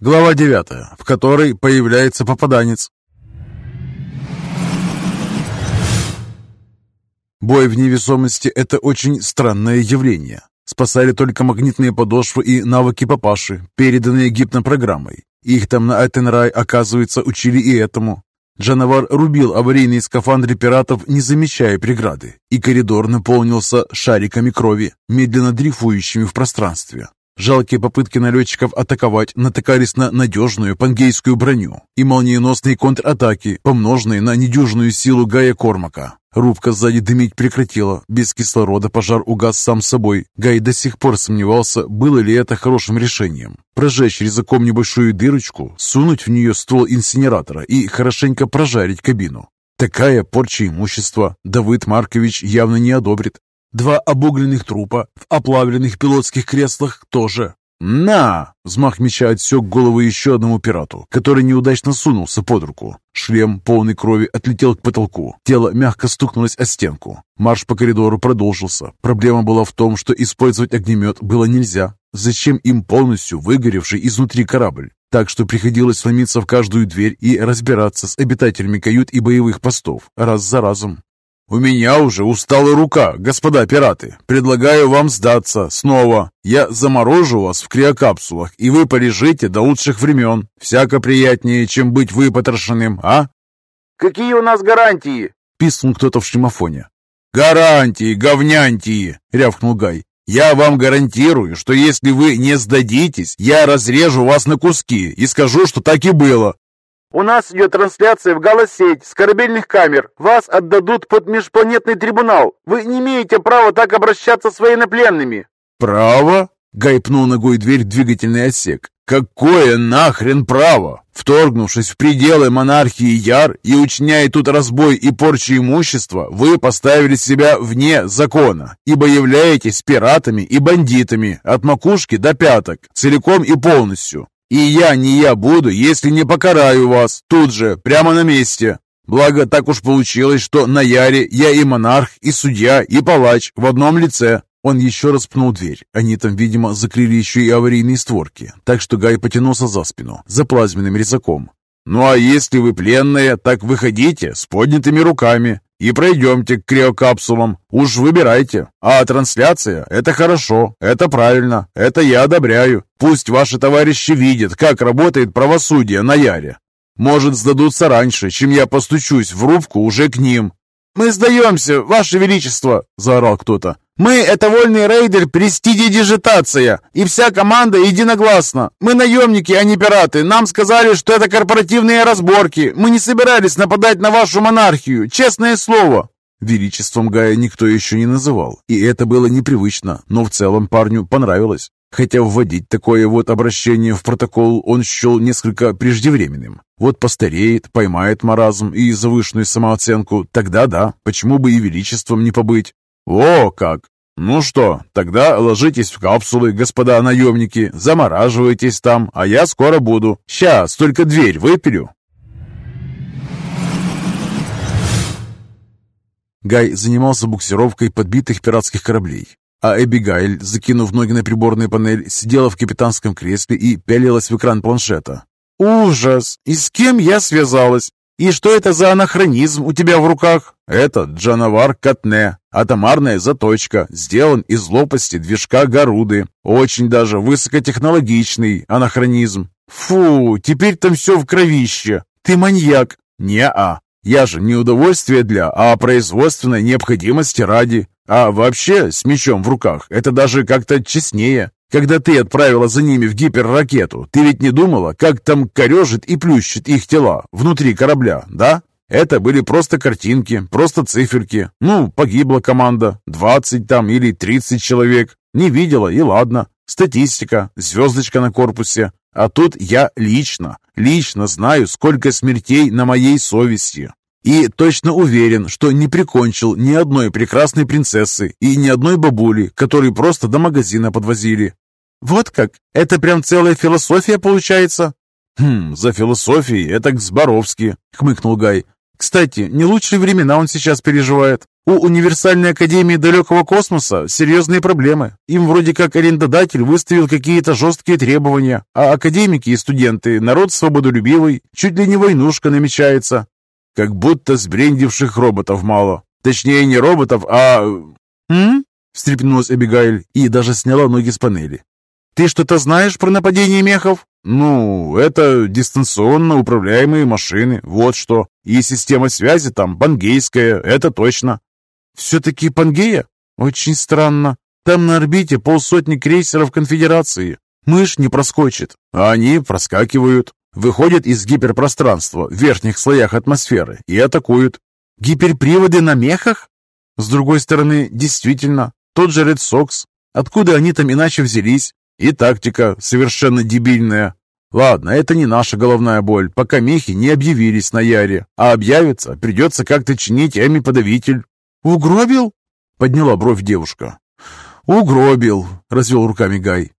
Глава 9, в которой появляется попаданец. Бой в невесомости – это очень странное явление. Спасали только магнитные подошвы и навыки папаши, переданные гипнопрограммой. Их там на Этенрай, оказывается, учили и этому. Джанавар рубил аварийные скафандры пиратов, не замечая преграды, и коридор наполнился шариками крови, медленно дрейфующими в пространстве. Жалкие попытки налетчиков атаковать натыкались на надежную пангейскую броню и молниеносные контратаки, помноженные на недюжную силу Гая Кормака. Рубка сзади дымить прекратила. Без кислорода пожар угас сам собой. Гай до сих пор сомневался, было ли это хорошим решением. Прожечь резаком небольшую дырочку, сунуть в нее ствол инсинератора и хорошенько прожарить кабину. Такая порча имущества Давыд Маркович явно не одобрит. Два обугленных трупа в оплавленных пилотских креслах тоже. «На!» — взмах меча отсек голову еще одному пирату, который неудачно сунулся под руку. Шлем, полный крови, отлетел к потолку. Тело мягко стукнулось о стенку. Марш по коридору продолжился. Проблема была в том, что использовать огнемет было нельзя. Зачем им полностью выгоревший изнутри корабль? Так что приходилось сломиться в каждую дверь и разбираться с обитателями кают и боевых постов, раз за разом. «У меня уже устала рука, господа пираты. Предлагаю вам сдаться снова. Я заморожу вас в криокапсулах, и вы полежите до лучших времен. Всяко приятнее, чем быть выпотрошенным, а?» «Какие у нас гарантии?» — писнул кто-то в шлемофоне. «Гарантии, говнянтии!» — рявкнул Гай. «Я вам гарантирую, что если вы не сдадитесь, я разрежу вас на куски и скажу, что так и было. У нас идет трансляция в галосеть с корабельных камер. Вас отдадут под межпланетный трибунал. Вы не имеете права так обращаться с военнопленными. Право? Гай пнул ногой дверь двигательный отсек. Какое нахрен право? Вторгнувшись в пределы монархии Яр и учиняя тут разбой и порчу имущества, вы поставили себя вне закона, ибо являетесь пиратами и бандитами от макушки до пяток, целиком и полностью. И я не я буду, если не покараю вас тут же, прямо на месте. Благо, так уж получилось, что на Яре я и монарх, и судья, и палач в одном лице. Он еще раз пнул дверь. Они там, видимо, закрыли еще и аварийные створки, так что Гай потянулся за спину, за плазменным резаком. «Ну а если вы пленные, так выходите с поднятыми руками и пройдемте к криокапсулам. Уж выбирайте. А трансляция – это хорошо, это правильно, это я одобряю. Пусть ваши товарищи видят, как работает правосудие на Яре. Может, сдадутся раньше, чем я постучусь в рубку уже к ним». «Мы сдаемся, Ваше Величество!» – заорал кто-то. «Мы — это вольный рейдер Престидидижитация, и вся команда единогласна. Мы наемники, а не пираты. Нам сказали, что это корпоративные разборки. Мы не собирались нападать на вашу монархию, честное слово». Величеством Гая никто еще не называл, и это было непривычно, но в целом парню понравилось. Хотя вводить такое вот обращение в протокол он счел несколько преждевременным. Вот постареет, поймает маразм и завышенную самооценку, тогда да, почему бы и величеством не побыть. «О, как! Ну что, тогда ложитесь в капсулы, господа наемники, замораживайтесь там, а я скоро буду. Сейчас только дверь выпилю». Гай занимался буксировкой подбитых пиратских кораблей, а Эбигайль, закинув ноги на приборную панель, сидела в капитанском кресле и пялилась в экран планшета. «Ужас! И с кем я связалась? И что это за анахронизм у тебя в руках?» «Это Джанавар Катне, Атомарная заточка, сделан из лопасти движка Гаруды. Очень даже высокотехнологичный анахронизм. Фу, теперь там все в кровище. Ты маньяк. Не-а. Я же не удовольствие для, а производственной необходимости ради. А вообще, с мечом в руках, это даже как-то честнее. Когда ты отправила за ними в гиперракету, ты ведь не думала, как там корежит и плющит их тела внутри корабля, да? Это были просто картинки, просто циферки. Ну, погибла команда, 20 там или 30 человек. Не видела, и ладно. Статистика, звездочка на корпусе. А тут я лично, лично знаю, сколько смертей на моей совести. И точно уверен, что не прикончил ни одной прекрасной принцессы и ни одной бабули, которые просто до магазина подвозили. Вот как? Это прям целая философия получается? Хм, за философией это к хмыкнул Гай. Кстати, не лучшие времена он сейчас переживает. У Универсальной Академии Далекого Космоса серьезные проблемы. Им вроде как арендодатель выставил какие-то жесткие требования, а академики и студенты – народ свободолюбивый, чуть ли не войнушка намечается. Как будто сбрендивших роботов мало. Точнее, не роботов, а... «М?» – встрепенулась Эбигайль и даже сняла ноги с панели. «Ты что-то знаешь про нападение мехов?» «Ну, это дистанционно управляемые машины, вот что. И система связи там бангейская, это точно. «Все-таки Пангея? Очень странно. Там на орбите полсотни крейсеров Конфедерации. Мышь не проскочит, а они проскакивают, выходят из гиперпространства в верхних слоях атмосферы и атакуют. Гиперприводы на мехах? С другой стороны, действительно, тот же Ред Сокс. Откуда они там иначе взялись? И тактика совершенно дебильная. Ладно, это не наша головная боль, пока мехи не объявились на Яре. А объявятся, придется как-то чинить Эми-подавитель. «Угробил?» — подняла бровь девушка. «Угробил», — развел руками Гай.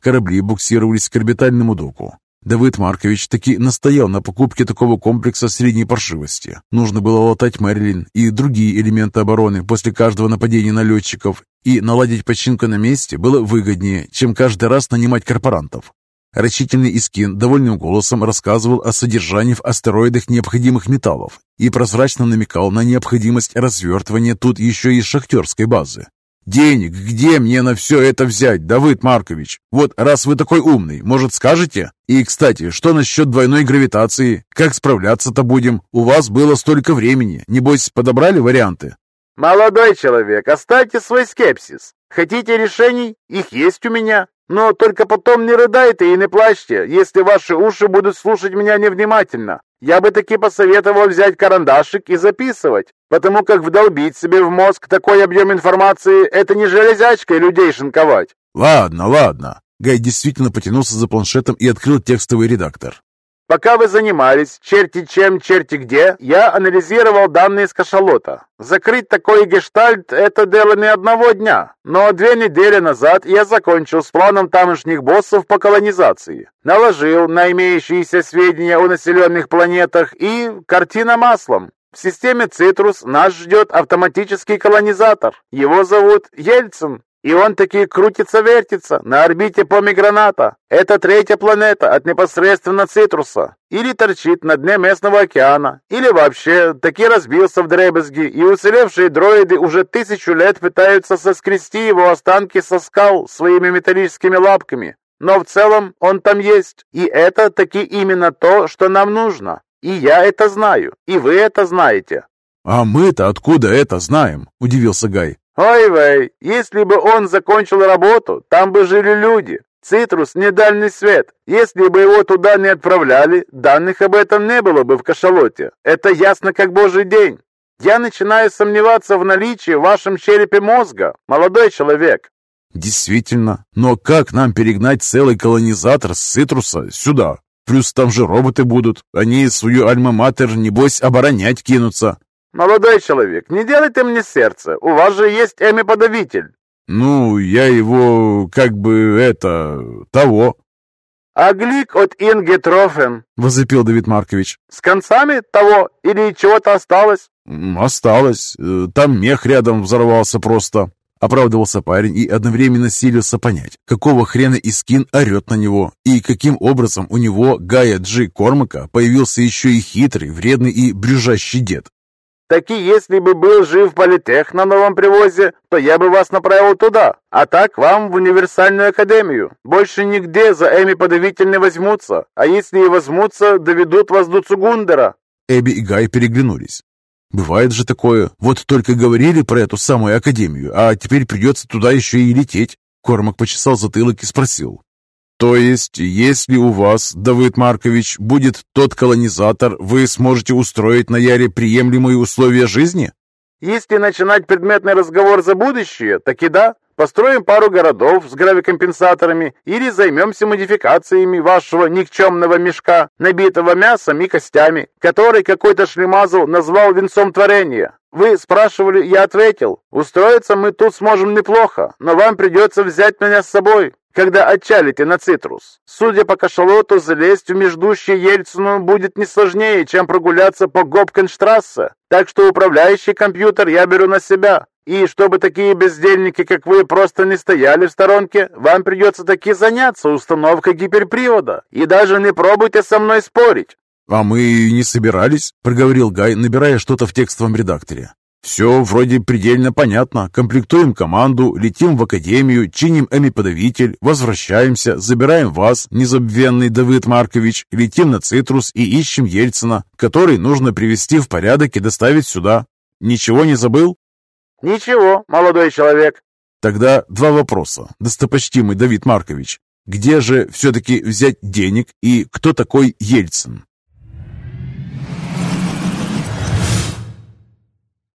Корабли буксировались к орбитальному доку. Давыд Маркович таки настоял на покупке такого комплекса средней паршивости. Нужно было латать Мэрилин и другие элементы обороны после каждого нападения на летчиков, и наладить починку на месте было выгоднее, чем каждый раз нанимать корпорантов. Рачительный Искин довольным голосом рассказывал о содержании в астероидах необходимых металлов и прозрачно намекал на необходимость развертывания тут еще и шахтерской базы. «Денег где мне на все это взять, Давыд Маркович? Вот раз вы такой умный, может, скажете? И, кстати, что насчет двойной гравитации? Как справляться-то будем? У вас было столько времени. Небось, подобрали варианты?» «Молодой человек, оставьте свой скепсис. Хотите решений? Их есть у меня. Но только потом не рыдайте и не плачьте, если ваши уши будут слушать меня невнимательно. Я бы таки посоветовал взять карандашик и записывать, потому как вдолбить себе в мозг такой объем информации – это не железячкой людей шинковать. Ладно, ладно. Гай действительно потянулся за планшетом и открыл текстовый редактор. Пока вы занимались, черти чем, черти где, я анализировал данные с кашалота. Закрыть такой гештальт – это дело не одного дня. Но две недели назад я закончил с планом тамошних боссов по колонизации. Наложил на имеющиеся сведения о населенных планетах и картина маслом. В системе Цитрус нас ждет автоматический колонизатор. Его зовут Ельцин. И он таки крутится-вертится на орбите помиграната. Это третья планета от непосредственно Цитруса. Или торчит на дне местного океана. Или вообще таки разбился в дребезги, и уцелевшие дроиды уже тысячу лет пытаются соскрести его останки со скал своими металлическими лапками. Но в целом он там есть. И это таки именно то, что нам нужно. И я это знаю, и вы это знаете. «А мы-то откуда это знаем?» – удивился Гай. Ой-вей, если бы он закончил работу, там бы жили люди. Цитрус – не дальний свет. Если бы его туда не отправляли, данных об этом не было бы в кашалоте. Это ясно как божий день. Я начинаю сомневаться в наличии в вашем черепе мозга, молодой человек. Действительно, но как нам перегнать целый колонизатор с Цитруса сюда? Плюс там же роботы будут. Они свою альма-матер, небось, оборонять кинутся. «Молодой человек, не делайте мне сердце, у вас же есть Эми-подавитель». «Ну, я его, как бы, это, того». «А глик от Инге Трофен?» — возопил Давид Маркович. «С концами того или чего-то осталось?» «Осталось. Э, там мех рядом взорвался просто». Оправдывался парень и одновременно силился понять, какого хрена Искин орет на него, и каким образом у него, Гая Джи Кормака, появился еще и хитрый, вредный и брюжащий дед. Таки, если бы был жив политех на новом привозе, то я бы вас направил туда, а так вам в универсальную академию. Больше нигде за Эми подавитель не возьмутся, а если и возьмутся, доведут вас до Цугундера». Эбби и Гай переглянулись. «Бывает же такое. Вот только говорили про эту самую академию, а теперь придется туда еще и лететь». Кормак почесал затылок и спросил. То есть, если у вас, Давыд Маркович, будет тот колонизатор, вы сможете устроить на Яре приемлемые условия жизни? Если начинать предметный разговор за будущее, так и да. Построим пару городов с гравикомпенсаторами или займемся модификациями вашего никчемного мешка, набитого мясом и костями, который какой-то шлемазл назвал венцом творения. Вы спрашивали, я ответил. Устроиться мы тут сможем неплохо, но вам придется взять меня с собой. Когда отчалите на цитрус. Судя по кашалоту, залезть в междущее Ельцину будет не сложнее, чем прогуляться по Гопкенштрассе. Так что управляющий компьютер я беру на себя. И чтобы такие бездельники, как вы, просто не стояли в сторонке, вам придется таки заняться установкой гиперпривода. И даже не пробуйте со мной спорить. «А мы не собирались», — проговорил Гай, набирая что-то в текстовом редакторе. «Все вроде предельно понятно. Комплектуем команду, летим в академию, чиним эми-подавитель, возвращаемся, забираем вас, незабвенный Давид Маркович, летим на Цитрус и ищем Ельцина, который нужно привести в порядок и доставить сюда. Ничего не забыл?» «Ничего, молодой человек». «Тогда два вопроса, достопочтимый Давид Маркович. Где же все-таки взять денег и кто такой Ельцин?»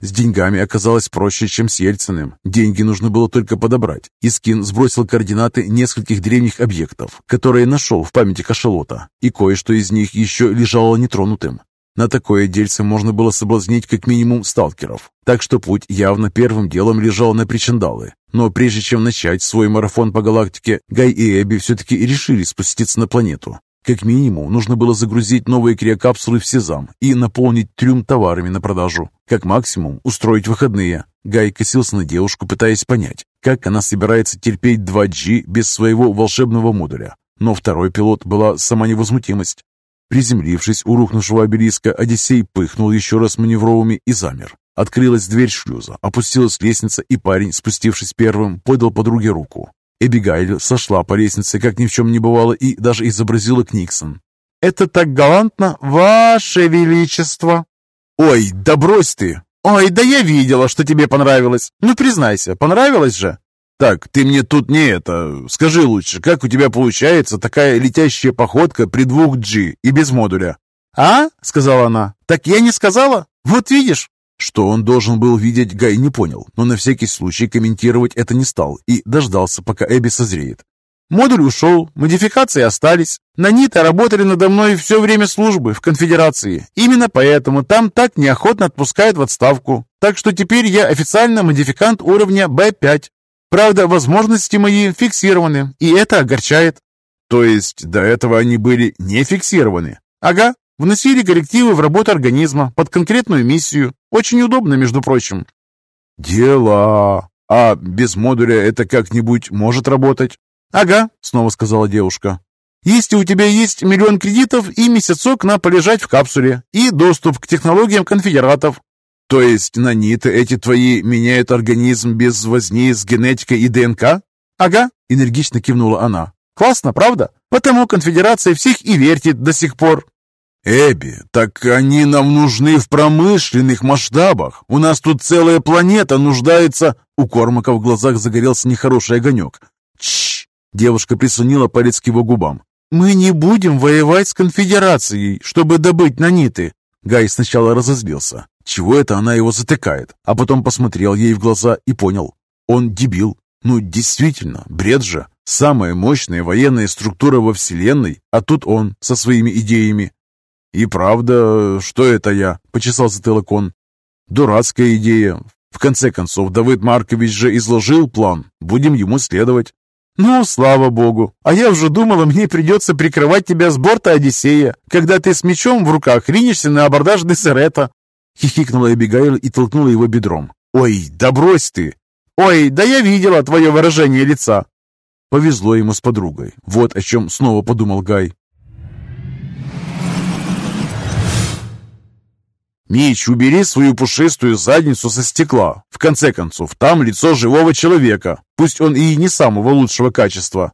С деньгами оказалось проще, чем с Ельциным. Деньги нужно было только подобрать. Искин сбросил координаты нескольких древних объектов, которые нашел в памяти кашалота, и кое-что из них еще лежало нетронутым. На такое дельце можно было соблазнить как минимум сталкеров, так что путь явно первым делом лежал на причиндалы. Но прежде чем начать свой марафон по галактике, Гай и Эбби все-таки решили спуститься на планету. Как минимум, нужно было загрузить новые криокапсулы в Сезам и наполнить трюм товарами на продажу. Как максимум, устроить выходные. Гай косился на девушку, пытаясь понять, как она собирается терпеть 2G без своего волшебного модуля. Но второй пилот была сама невозмутимость. Приземлившись у рухнувшего обелиска, Одиссей пыхнул еще раз маневровыми и замер. Открылась дверь шлюза, опустилась лестница, и парень, спустившись первым, подал подруге руку. Эбигайль сошла по лестнице, как ни в чем не бывало, и даже изобразила Книксон. «Это так галантно, Ваше Величество!» «Ой, да брось ты! Ой, да я видела, что тебе понравилось! Ну, признайся, понравилось же!» «Так, ты мне тут не это... Скажи лучше, как у тебя получается такая летящая походка при двух G и без модуля?» «А?» — сказала она. «Так я не сказала? Вот видишь!» Что он должен был видеть, Гай не понял, но на всякий случай комментировать это не стал и дождался, пока Эбби созреет. Модуль ушел, модификации остались. Наниты работали надо мной все время службы в конфедерации. Именно поэтому там так неохотно отпускают в отставку. Так что теперь я официально модификант уровня Б5. Правда, возможности мои фиксированы, и это огорчает. То есть до этого они были не фиксированы? Ага, вносили коррективы в работу организма под конкретную миссию. Очень удобно, между прочим. Дела. А без модуля это как-нибудь может работать? Ага, снова сказала девушка. Если у тебя есть миллион кредитов и месяцок на полежать в капсуле, и доступ к технологиям конфедератов. То есть наниты эти твои меняют организм без возни с генетикой и ДНК? Ага, энергично кивнула она. Классно, правда? Потому конфедерация всех и вертит до сих пор. «Эбби, так они нам нужны в промышленных масштабах. У нас тут целая планета нуждается...» У Кормака в глазах загорелся нехороший огонек. «Чш!» Девушка прислонила палец к его губам. «Мы не будем воевать с конфедерацией, чтобы добыть наниты!» Гай сначала разозлился. Чего это она его затыкает? А потом посмотрел ей в глаза и понял. Он дебил. Ну, действительно, бред же. Самая мощная военная структура во Вселенной, а тут он со своими идеями. «И правда, что это я?» — почесал затылок он. «Дурацкая идея. В конце концов, Давид Маркович же изложил план. Будем ему следовать». «Ну, слава богу! А я уже думала, мне придется прикрывать тебя с борта Одиссея, когда ты с мечом в руках ринешься на абордаж Десерета!» Хихикнула Эбигейл и толкнула его бедром. «Ой, да брось ты! Ой, да я видела твое выражение лица!» Повезло ему с подругой. Вот о чем снова подумал Гай. «Мич, убери свою пушистую задницу со стекла. В конце концов, там лицо живого человека, пусть он и не самого лучшего качества».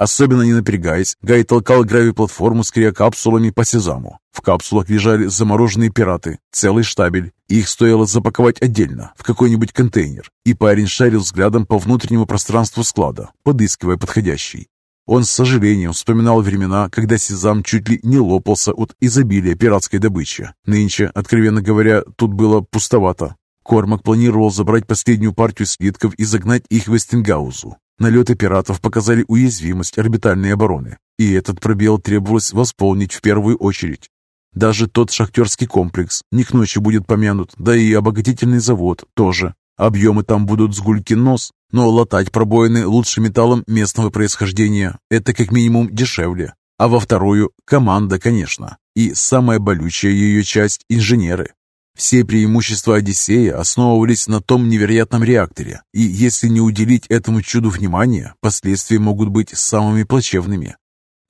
Особенно не напрягаясь, Гай толкал грави-платформу с криокапсулами по сезаму. В капсулах лежали замороженные пираты, целый штабель. Их стоило запаковать отдельно, в какой-нибудь контейнер. И парень шарил взглядом по внутреннему пространству склада, подыскивая подходящий. Он с сожалением вспоминал времена, когда Сезам чуть ли не лопался от изобилия пиратской добычи. Нынче, откровенно говоря, тут было пустовато. Кормак планировал забрать последнюю партию слитков и загнать их в Эстингаузу. Налеты пиратов показали уязвимость орбитальной обороны, и этот пробел требовалось восполнить в первую очередь. Даже тот шахтерский комплекс не к ночи будет помянут, да и обогатительный завод тоже. Объемы там будут с гулькин нос, но латать пробоины лучше металлом местного происхождения – это как минимум дешевле. А во вторую – команда, конечно. И самая болючая ее часть – инженеры. Все преимущества Одиссея основывались на том невероятном реакторе, и если не уделить этому чуду внимания, последствия могут быть самыми плачевными.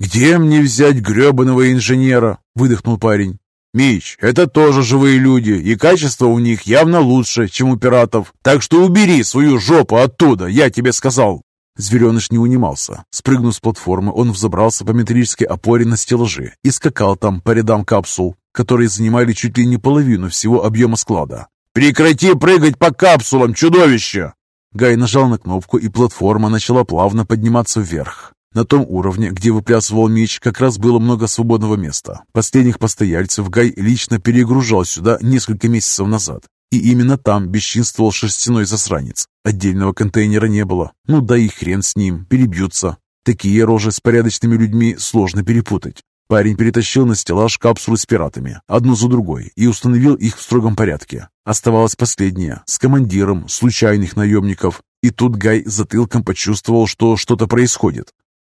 «Где мне взять гребаного инженера?» – выдохнул парень. «Мич, это тоже живые люди, и качество у них явно лучше, чем у пиратов. Так что убери свою жопу оттуда, я тебе сказал!» Звереныш не унимался. Спрыгнув с платформы, он взобрался по металлической опоре на стеллажи и скакал там по рядам капсул, которые занимали чуть ли не половину всего объема склада. «Прекрати прыгать по капсулам, чудовище!» Гай нажал на кнопку, и платформа начала плавно подниматься вверх. На том уровне, где выплясывал меч, как раз было много свободного места. Последних постояльцев Гай лично перегружал сюда несколько месяцев назад. И именно там бесчинствовал шерстяной засранец. Отдельного контейнера не было. Ну да и хрен с ним, перебьются. Такие рожи с порядочными людьми сложно перепутать. Парень перетащил на стеллаж капсулы с пиратами, одну за другой, и установил их в строгом порядке. Оставалась последняя, с командиром случайных наемников. И тут Гай затылком почувствовал, что что-то происходит.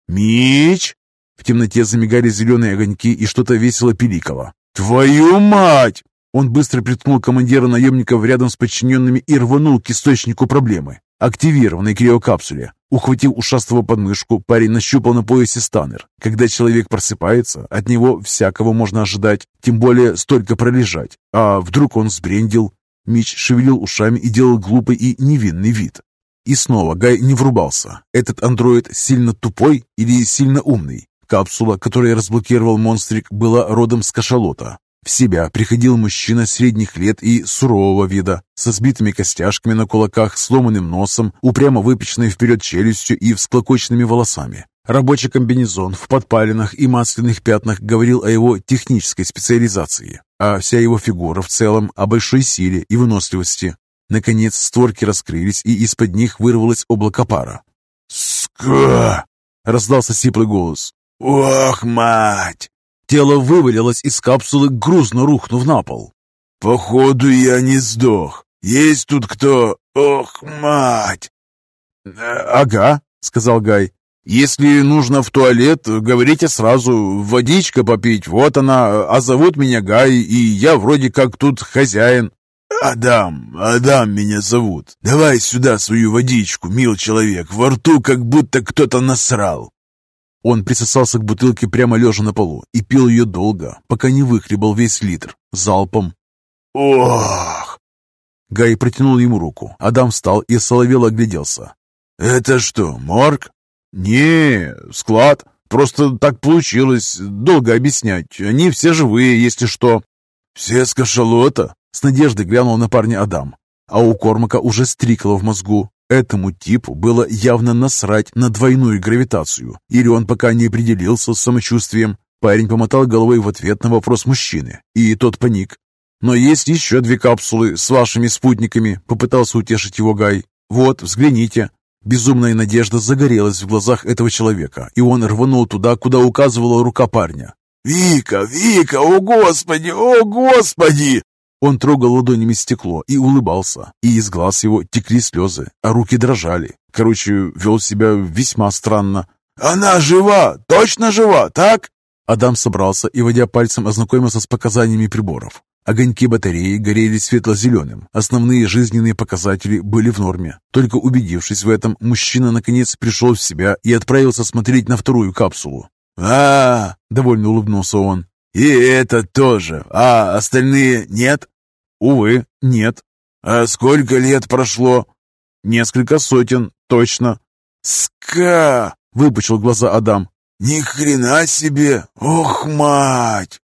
«Мич!» В темноте замигали зеленые огоньки и что-то весело пиликало. «Твою мать!» Он быстро приткнул командира наемников рядом с подчиненными и рванул к источнику проблемы, активированной криокапсуле. Ухватив ушастого подмышку, парень нащупал на поясе станер. Когда человек просыпается, от него всякого можно ожидать, тем более столько пролежать. А вдруг он сбрендил? Мич шевелил ушами и делал глупый и невинный вид. И снова Гай не врубался. Этот андроид сильно тупой или сильно умный? Капсула, которую разблокировал монстрик, была родом с кашалота. В себя приходил мужчина средних лет и сурового вида, со сбитыми костяшками на кулаках, сломанным носом, упрямо выпеченной вперед челюстью и всклокоченными волосами. Рабочий комбинезон в подпалинах и масляных пятнах говорил о его технической специализации, а вся его фигура в целом о большой силе и выносливости. Наконец створки раскрылись, и из-под них вырвалось облако пара. «Ска!» — раздался сиплый голос. «Ох, мать!» Тело вывалилось из капсулы, грузно рухнув на пол. «Походу, я не сдох. Есть тут кто? Ох, мать!» «Ага», — сказал Гай. «Если нужно в туалет, говорите сразу. Водичка попить, вот она. А зовут меня Гай, и я вроде как тут хозяин». «Адам, Адам меня зовут. Давай сюда свою водичку, мил человек. Во рту как будто кто-то насрал». Он присосался к бутылке прямо лежа на полу и пил ее долго, пока не выхлебал весь литр, залпом. «Ох!» Гай протянул ему руку. Адам встал и соловело огляделся. «Это что, морг?» «Не, склад. Просто так получилось. Долго объяснять. Они все живые, если что». «Все с кашалота?» С надеждой глянул на парня Адам. А у Кормака уже стрикало в мозгу. Этому типу было явно насрать на двойную гравитацию. Или он пока не определился с самочувствием. Парень помотал головой в ответ на вопрос мужчины, и тот паник. «Но есть еще две капсулы с вашими спутниками», — попытался утешить его Гай. «Вот, взгляните». Безумная надежда загорелась в глазах этого человека, и он рванул туда, куда указывала рука парня. «Вика, Вика, о господи, о господи!» Он трогал ладонями стекло и улыбался, и из глаз его текли слезы, а руки дрожали. Короче, вел себя весьма странно. «Она жива! Точно жива, так?» Адам собрался и, водя пальцем, ознакомился с показаниями приборов. Огоньки батареи горели светло-зеленым. Основные жизненные показатели были в норме. Только убедившись в этом, мужчина наконец пришел в себя и отправился смотреть на вторую капсулу. а, довольно улыбнулся он. «И это тоже. А остальные нет?» Увы, нет. А сколько лет прошло? Несколько сотен, точно. Ска! Выпучил глаза Адам. Ни хрена себе! Ох, мать!